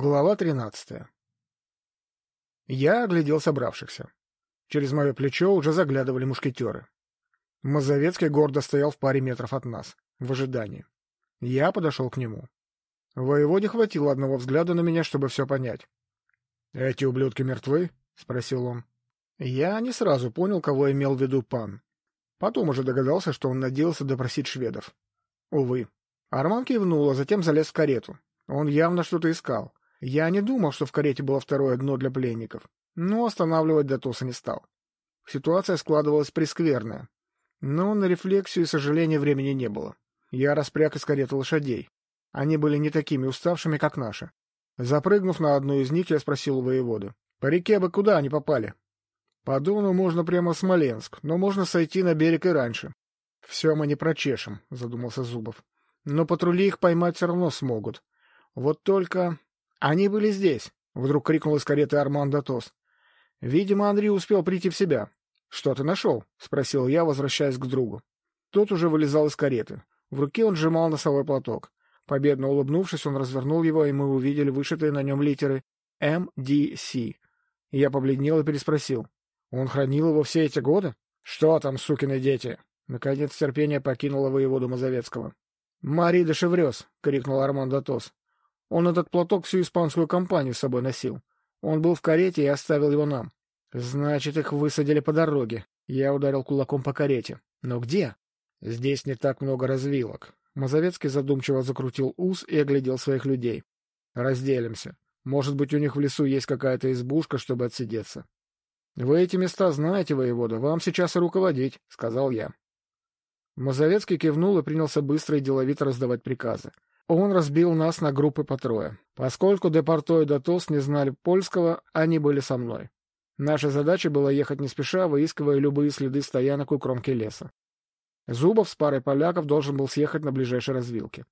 Глава тринадцатая Я оглядел собравшихся. Через мое плечо уже заглядывали мушкетеры. Мазовецкий гордо стоял в паре метров от нас, в ожидании. Я подошел к нему. Воеводе хватило одного взгляда на меня, чтобы все понять. — Эти ублюдки мертвы? — спросил он. Я не сразу понял, кого имел в виду пан. Потом уже догадался, что он надеялся допросить шведов. Увы. Арман кивнул, а затем залез в карету. Он явно что-то искал. Я не думал, что в карете было второе дно для пленников, но останавливать Датоса не стал. Ситуация складывалась прескверная. Но на рефлексию и сожаление времени не было. Я распряг из кареты лошадей. Они были не такими уставшими, как наши. Запрыгнув на одну из них, я спросил у воевода. — По реке бы куда они попали? — По Дону можно прямо в Смоленск, но можно сойти на берег и раньше. — Все мы не прочешем, — задумался Зубов. — Но патрули их поймать все равно смогут. Вот только... Они были здесь, — вдруг крикнул из кареты Арман Датос. Видимо, Андрей успел прийти в себя. — Что ты нашел? — спросил я, возвращаясь к другу. Тот уже вылезал из кареты. В руке он сжимал носовой платок. Победно улыбнувшись, он развернул его, и мы увидели вышитые на нем литеры «МДС». Я побледнел и переспросил. «Он хранил его все эти годы? Что там, сукины дети?» Наконец терпение покинуло воеводу Мазовецкого. «Мари де Шеврёс!» — крикнул Арман Датос. Он этот платок всю испанскую компанию с собой носил. Он был в карете и оставил его нам. Значит, их высадили по дороге. Я ударил кулаком по карете. Но где? Здесь не так много развилок. Мазовецкий задумчиво закрутил ус и оглядел своих людей. Разделимся. Может быть, у них в лесу есть какая-то избушка, чтобы отсидеться. — Вы эти места знаете, воевода, вам сейчас и руководить, — сказал я. Мазовецкий кивнул и принялся быстро и деловито раздавать приказы. Он разбил нас на группы по трое. Поскольку Депорто и Датос не знали польского, они были со мной. Наша задача была ехать не спеша, выискивая любые следы стоянок у кромки леса. Зубов с парой поляков должен был съехать на ближайшей развилке.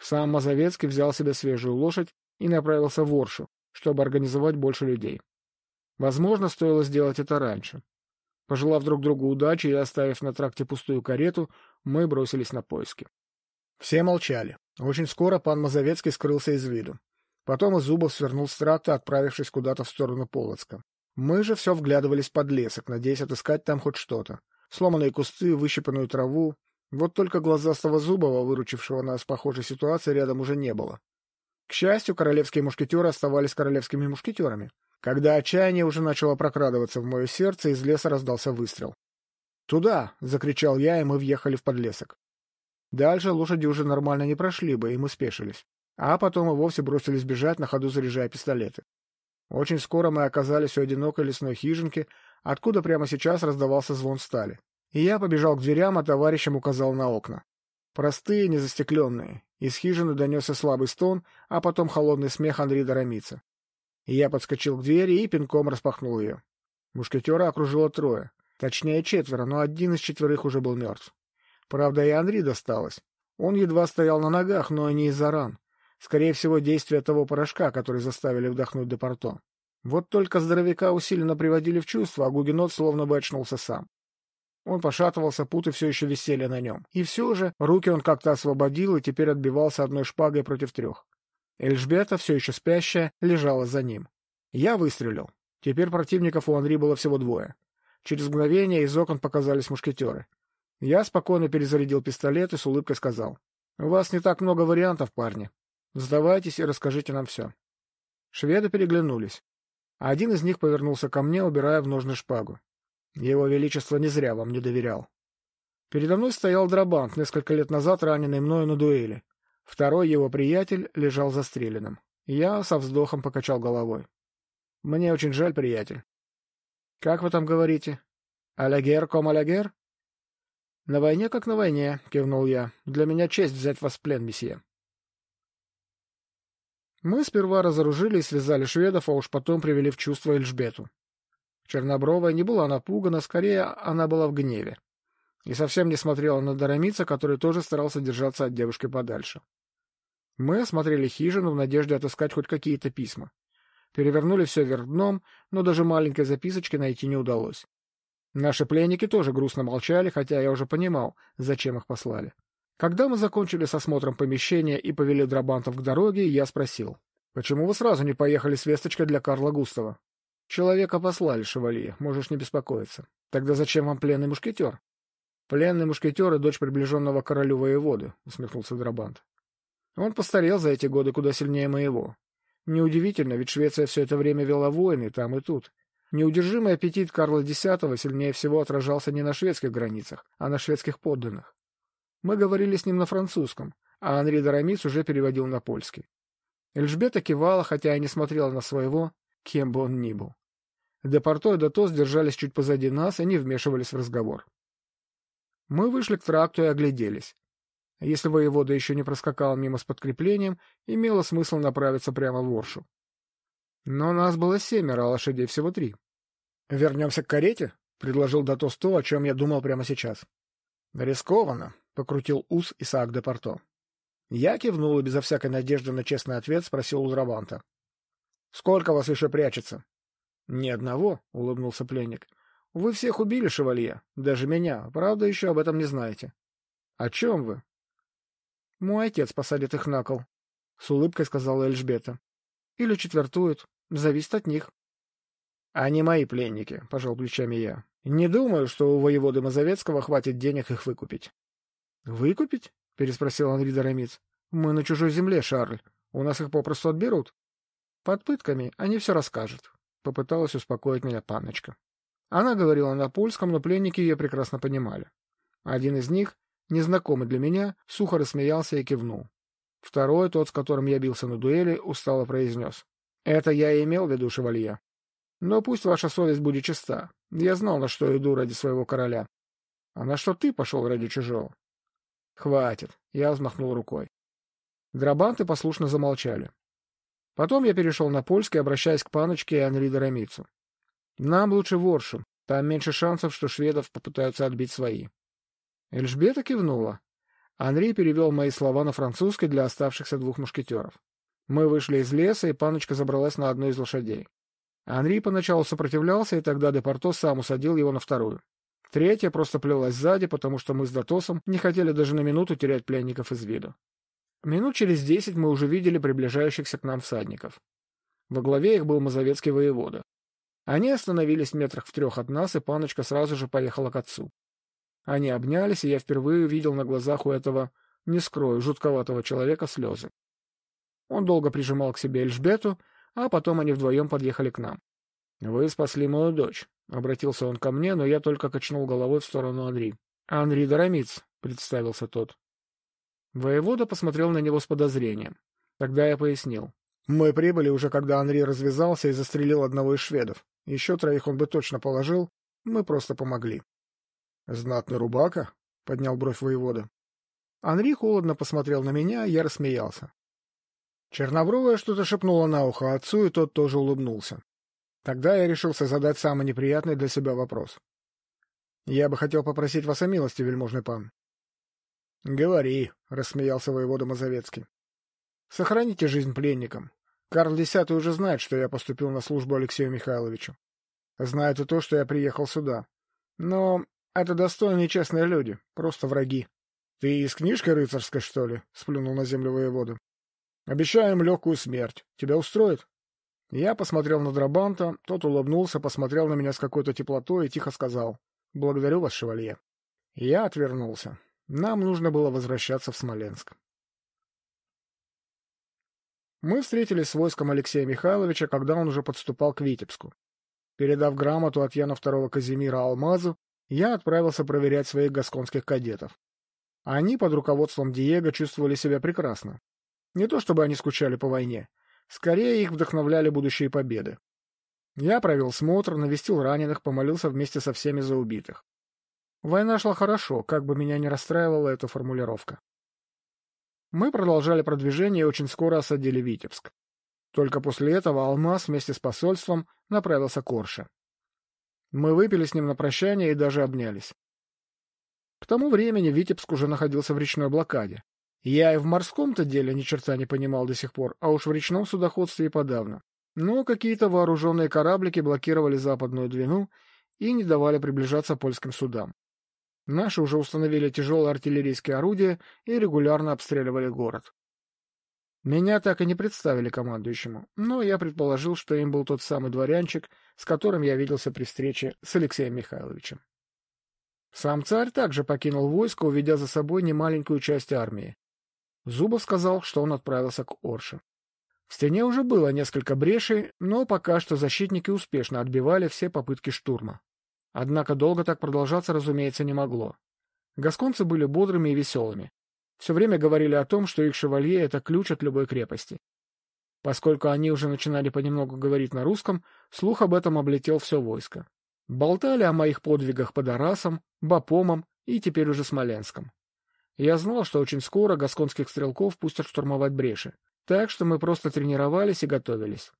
Сам Мазовецкий взял себе свежую лошадь и направился в Оршу, чтобы организовать больше людей. Возможно, стоило сделать это раньше. Пожелав друг другу удачи и оставив на тракте пустую карету, мы бросились на поиски. Все молчали. Очень скоро пан Мазовецкий скрылся из виду. Потом и Зубов свернул с тракта, отправившись куда-то в сторону Полоцка. Мы же все вглядывались под лесок, надеясь отыскать там хоть что-то. Сломанные кусты, выщипанную траву. Вот только глазастого Зубова, выручившего нас в похожей ситуации, рядом уже не было. К счастью, королевские мушкетеры оставались королевскими мушкетерами. Когда отчаяние уже начало прокрадываться в мое сердце, из леса раздался выстрел. «Туда!» — закричал я, и мы въехали в подлесок. Дальше лошади уже нормально не прошли бы, и мы спешились. А потом и вовсе бросились бежать, на ходу заряжая пистолеты. Очень скоро мы оказались у одинокой лесной хижинки, откуда прямо сейчас раздавался звон стали. И я побежал к дверям, а товарищам указал на окна. Простые, незастекленные. Из хижины донесся слабый стон, а потом холодный смех Андрея Доромица. И я подскочил к двери и пинком распахнул ее. Мушкетера окружило трое. Точнее, четверо, но один из четверых уже был мертв. Правда, и Анри досталось. Он едва стоял на ногах, но не из-за ран. Скорее всего, действие того порошка, который заставили вдохнуть Депорто. Вот только здоровяка усиленно приводили в чувство, а Гугенот словно бы очнулся сам. Он пошатывался, путы все еще висели на нем. И все же руки он как-то освободил и теперь отбивался одной шпагой против трех. Эльжбета, все еще спящая, лежала за ним. Я выстрелил. Теперь противников у Анри было всего двое. Через мгновение из окон показались мушкетеры. Я спокойно перезарядил пистолет и с улыбкой сказал. — У вас не так много вариантов, парни. Сдавайтесь и расскажите нам все. Шведы переглянулись. Один из них повернулся ко мне, убирая в ножны шпагу. Его Величество не зря вам не доверял. Передо мной стоял Драбант, несколько лет назад раненый мною на дуэли. Второй его приятель лежал застреленным. Я со вздохом покачал головой. — Мне очень жаль, приятель. — Как вы там говорите? — Алягер ком алягер? «На войне как на войне», — кивнул я. «Для меня честь взять вас в плен, месье». Мы сперва разоружили и связали шведов, а уж потом привели в чувство Эльжбету. Чернобровая не была напугана, скорее она была в гневе. И совсем не смотрела на Доромица, который тоже старался держаться от девушки подальше. Мы осмотрели хижину в надежде отыскать хоть какие-то письма. Перевернули все вверх дном, но даже маленькой записочки найти не удалось. Наши пленники тоже грустно молчали, хотя я уже понимал, зачем их послали. Когда мы закончили с осмотром помещения и повели драбантов к дороге, я спросил. Почему вы сразу не поехали с весточкой для Карла Густава? Человека послали, шевалье, можешь не беспокоиться. Тогда зачем вам пленный мушкетер? Пленный мушкетер и дочь приближенного королю воеводы, усмехнулся Драбант. Он постарел за эти годы куда сильнее моего. Неудивительно, ведь Швеция все это время вела войны там и тут. Неудержимый аппетит Карла X сильнее всего отражался не на шведских границах, а на шведских подданных. Мы говорили с ним на французском, а Анри Дорамис уже переводил на польский. Эльжбета кивала, хотя и не смотрела на своего, кем бы он ни был. Депорто и Датос держались чуть позади нас и не вмешивались в разговор. Мы вышли к тракту и огляделись. Если воевода еще не проскакал мимо с подкреплением, имело смысл направиться прямо в Оршу. Но нас было семеро, а лошадей всего три. — Вернемся к карете? — предложил Датос то, о чем я думал прямо сейчас. — Рискованно, — покрутил ус Исаак де Порто. Я кивнул и безо всякой надежды на честный ответ спросил у Драбанта. — Сколько вас еще прячется? — Ни одного, — улыбнулся пленник. — Вы всех убили, шевалье, даже меня, правда, еще об этом не знаете. — О чем вы? — Мой отец посадит их на кол, — с улыбкой сказала Эльжбета. — Или четвертует. Зависит от них. — Они мои пленники, — пожал плечами я. — Не думаю, что у воеводы Мазовецкого хватит денег их выкупить. — Выкупить? — переспросил Анри Доромиц. — Мы на чужой земле, Шарль. У нас их попросту отберут. — Под пытками они все расскажут, — попыталась успокоить меня панночка. Она говорила на польском, но пленники ее прекрасно понимали. Один из них, незнакомый для меня, сухо рассмеялся и кивнул. Второй, тот, с которым я бился на дуэли, устало произнес. Это я и имел в виду, шевалье. Но пусть ваша совесть будет чиста. Я знал, на что иду ради своего короля. А на что ты пошел ради чужого? Хватит. Я взмахнул рукой. Драбанты послушно замолчали. Потом я перешел на польский, обращаясь к паночке и Анри Доромицу. Нам лучше в Оршу. Там меньше шансов, что шведов попытаются отбить свои. Эльжбета кивнула. Анри перевел мои слова на французский для оставшихся двух мушкетеров. Мы вышли из леса, и паночка забралась на одну из лошадей. Анри поначалу сопротивлялся, и тогда Депорто сам усадил его на вторую. Третья просто плелась сзади, потому что мы с Датосом не хотели даже на минуту терять пленников из виду. Минут через десять мы уже видели приближающихся к нам всадников. Во главе их был мазовецкий воевода. Они остановились метрах в трех от нас, и паночка сразу же поехала к отцу. Они обнялись, и я впервые увидел на глазах у этого, не скрою, жутковатого человека слезы. Он долго прижимал к себе Эльжбету, а потом они вдвоем подъехали к нам. — Вы спасли мою дочь, — обратился он ко мне, но я только качнул головой в сторону Анри. — Анри Доромиц, — представился тот. Воевода посмотрел на него с подозрением. Тогда я пояснил. Мы прибыли уже, когда Анри развязался и застрелил одного из шведов. Еще троих он бы точно положил, мы просто помогли. — Знатный рубака? — поднял бровь воевода. Анри холодно посмотрел на меня, я рассмеялся. Чернобровая что-то шепнула на ухо отцу, и тот тоже улыбнулся. Тогда я решился задать самый неприятный для себя вопрос. «Я бы хотел попросить вас о милости, вельможный пан». «Говори», — рассмеялся воевода Мазовецкий. «Сохраните жизнь пленникам. Карл X уже знает, что я поступил на службу Алексею Михайловичу. Знает и то, что я приехал сюда. Но это достойные честные люди, просто враги». «Ты из книжки рыцарской, что ли?» — сплюнул на землю воевода. Обещаем легкую смерть. Тебя устроит? Я посмотрел на Драбанта, тот улыбнулся, посмотрел на меня с какой-то теплотой и тихо сказал. «Благодарю вас, шевалье». Я отвернулся. Нам нужно было возвращаться в Смоленск. Мы встретились с войском Алексея Михайловича, когда он уже подступал к Витебску. Передав грамоту от Яна II Казимира Алмазу, я отправился проверять своих гасконских кадетов. Они под руководством Диего чувствовали себя прекрасно. Не то чтобы они скучали по войне. Скорее их вдохновляли будущие победы. Я провел смотр, навестил раненых, помолился вместе со всеми за убитых. Война шла хорошо, как бы меня не расстраивала эта формулировка. Мы продолжали продвижение и очень скоро осадили Витебск. Только после этого Алмаз вместе с посольством направился к Орше. Мы выпили с ним на прощание и даже обнялись. К тому времени Витебск уже находился в речной блокаде. Я и в морском-то деле ни черта не понимал до сих пор, а уж в речном судоходстве и подавно. Но какие-то вооруженные кораблики блокировали западную Двину и не давали приближаться польским судам. Наши уже установили тяжелые артиллерийские орудия и регулярно обстреливали город. Меня так и не представили командующему, но я предположил, что им был тот самый дворянчик, с которым я виделся при встрече с Алексеем Михайловичем. Сам царь также покинул войско, уведя за собой немаленькую часть армии. Зубов сказал, что он отправился к Орше. В стене уже было несколько брешей, но пока что защитники успешно отбивали все попытки штурма. Однако долго так продолжаться, разумеется, не могло. Гасконцы были бодрыми и веселыми. Все время говорили о том, что их шевалье — это ключ от любой крепости. Поскольку они уже начинали понемногу говорить на русском, слух об этом облетел все войско. Болтали о моих подвигах под Арасом, Бапомом и теперь уже Смоленском. Я знал, что очень скоро гасконских стрелков пустят штурмовать бреши, так что мы просто тренировались и готовились.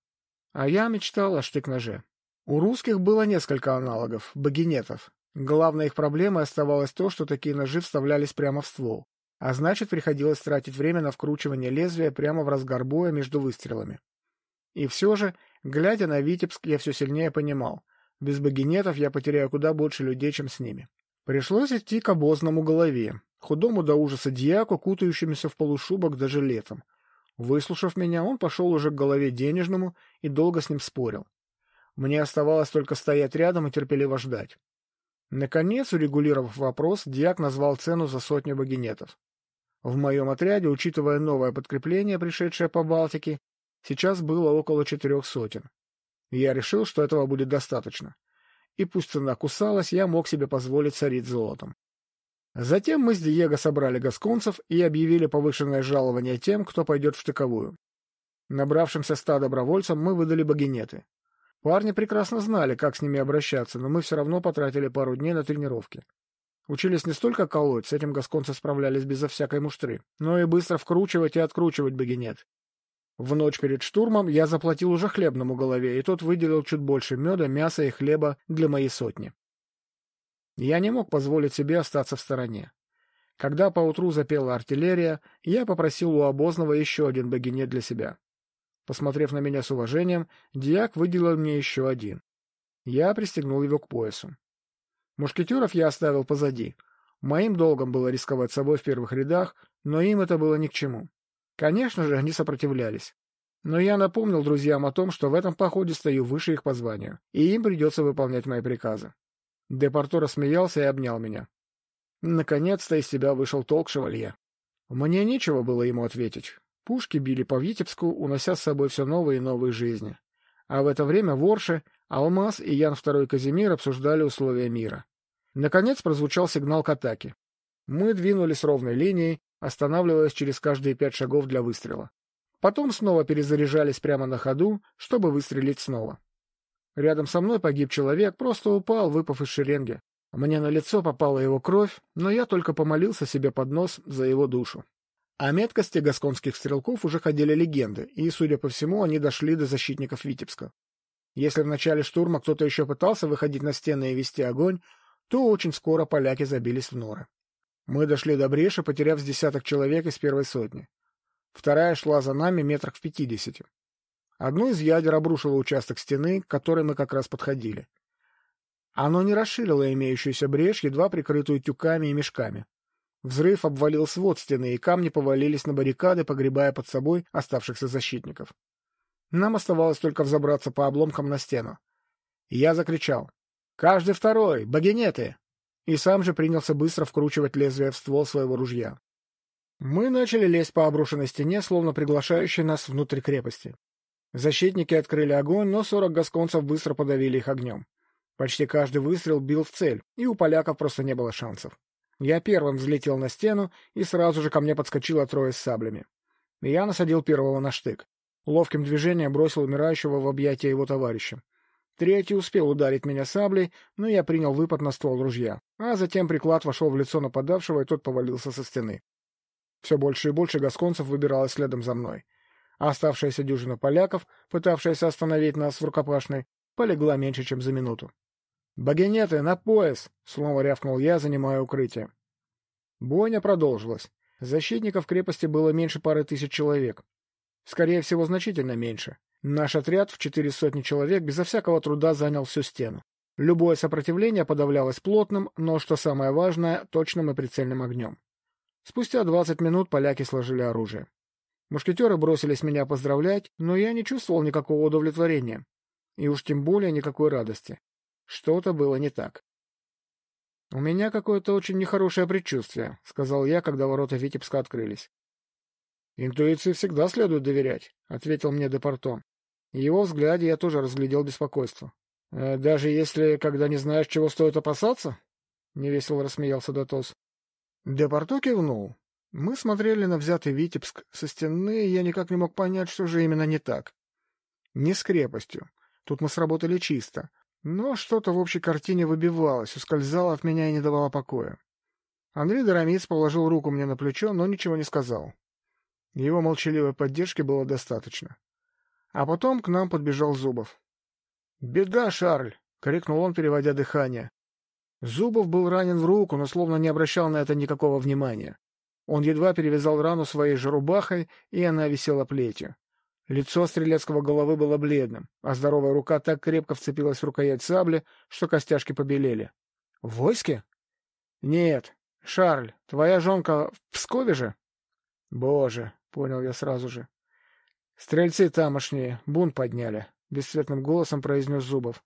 А я мечтал о штык-ноже. У русских было несколько аналогов, багинетов. Главной их проблемой оставалось то, что такие ножи вставлялись прямо в ствол. А значит, приходилось тратить время на вкручивание лезвия прямо в разгар боя между выстрелами. И все же, глядя на Витебск, я все сильнее понимал. Без багинетов я потеряю куда больше людей, чем с ними. Пришлось идти к обозному голове, худому до ужаса дьяку, кутающемуся в полушубок даже летом. Выслушав меня, он пошел уже к голове денежному и долго с ним спорил. Мне оставалось только стоять рядом и терпеливо ждать. Наконец, урегулировав вопрос, дьяк назвал цену за сотню багинетов. В моем отряде, учитывая новое подкрепление, пришедшее по Балтике, сейчас было около четырех сотен. Я решил, что этого будет достаточно. И пусть цена кусалась, я мог себе позволить царить золотом. Затем мы с Диего собрали гасконцев и объявили повышенное жалование тем, кто пойдет в штыковую. Набравшимся ста добровольцам мы выдали багинеты. Парни прекрасно знали, как с ними обращаться, но мы все равно потратили пару дней на тренировки. Учились не столько колоть, с этим гасконцы справлялись безо всякой муштры, но и быстро вкручивать и откручивать багинет. В ночь перед штурмом я заплатил уже хлебному голове, и тот выделил чуть больше меда, мяса и хлеба для моей сотни. Я не мог позволить себе остаться в стороне. Когда поутру запела артиллерия, я попросил у обозного еще один багинет для себя. Посмотрев на меня с уважением, Диак выделил мне еще один. Я пристегнул его к поясу. Мушкетеров я оставил позади. Моим долгом было рисковать собой в первых рядах, но им это было ни к чему. Конечно же, они сопротивлялись. Но я напомнил друзьям о том, что в этом походе стою выше их по званию, и им придется выполнять мои приказы. Депортор рассмеялся и обнял меня. Наконец-то из себя вышел толк шевалье. Мне нечего было ему ответить. Пушки били по Витебску, унося с собой все новые и новые жизни. А в это время в Орше Алмаз и Ян II Казимир обсуждали условия мира. Наконец прозвучал сигнал к атаке. Мы двинулись ровной линией, останавливаясь через каждые пять шагов для выстрела. Потом снова перезаряжались прямо на ходу, чтобы выстрелить снова. Рядом со мной погиб человек, просто упал, выпав из шеренги. Мне на лицо попала его кровь, но я только помолился себе под нос за его душу. О меткости гасконских стрелков уже ходили легенды, и, судя по всему, они дошли до защитников Витебска. Если в начале штурма кто-то еще пытался выходить на стены и вести огонь, то очень скоро поляки забились в норы. Мы дошли до бреши, потеряв с десяток человек из первой сотни. Вторая шла за нами метрах в пятидесяти. Одно из ядер обрушило участок стены, к которой мы как раз подходили. Оно не расширило имеющуюся брешь, едва прикрытую тюками и мешками. Взрыв обвалил свод стены, и камни повалились на баррикады, погребая под собой оставшихся защитников. Нам оставалось только взобраться по обломкам на стену. я закричал. «Каждый второй! Багинеты!» И сам же принялся быстро вкручивать лезвие в ствол своего ружья. Мы начали лезть по обрушенной стене, словно приглашающей нас внутрь крепости. Защитники открыли огонь, но сорок гасконцев быстро подавили их огнем. Почти каждый выстрел бил в цель, и у поляков просто не было шансов. Я первым взлетел на стену, и сразу же ко мне подскочило трое с саблями. Я насадил первого на штык. Ловким движением бросил умирающего в объятия его товарища. Третий успел ударить меня саблей, но я принял выпад на ствол ружья, а затем приклад вошел в лицо нападавшего, и тот повалился со стены. Все больше и больше гасконцев выбиралось следом за мной. А оставшаяся дюжина поляков, пытавшаяся остановить нас в рукопашной, полегла меньше, чем за минуту. «Багинеты, на пояс!» — снова рявкнул я, занимая укрытие. Бойня продолжилась. Защитников крепости было меньше пары тысяч человек. Скорее всего, значительно меньше. Наш отряд в четыре сотни человек безо всякого труда занял всю стену. Любое сопротивление подавлялось плотным, но, что самое важное, точным и прицельным огнем. Спустя двадцать минут поляки сложили оружие. Мушкетеры бросились меня поздравлять, но я не чувствовал никакого удовлетворения. И уж тем более никакой радости. Что-то было не так. — У меня какое-то очень нехорошее предчувствие, — сказал я, когда ворота Витебска открылись. — Интуиции всегда следует доверять, — ответил мне Депорто. В его взгляде я тоже разглядел беспокойство. «Э, — Даже если, когда не знаешь, чего стоит опасаться? — невесело рассмеялся Дотос. Депорто кивнул. Мы смотрели на взятый Витебск со стены, и я никак не мог понять, что же именно не так. Не с крепостью. Тут мы сработали чисто. Но что-то в общей картине выбивалось, ускользало от меня и не давало покоя. Андрей Доромиц положил руку мне на плечо, но ничего не сказал. Его молчаливой поддержки было достаточно. А потом к нам подбежал Зубов. — Беда, Шарль! — крикнул он, переводя дыхание. Зубов был ранен в руку, но словно не обращал на это никакого внимания. Он едва перевязал рану своей же рубахой, и она висела плетью. Лицо стрелецкого головы было бледным, а здоровая рука так крепко вцепилась в рукоять сабли, что костяшки побелели. — В войске? — Нет. Шарль, твоя жонка в Пскове же? — Боже, — понял я сразу же. — Стрельцы тамошние бунт подняли, — бесцветным голосом произнес Зубов.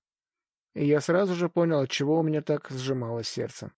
И я сразу же понял, от чего у меня так сжималось сердце.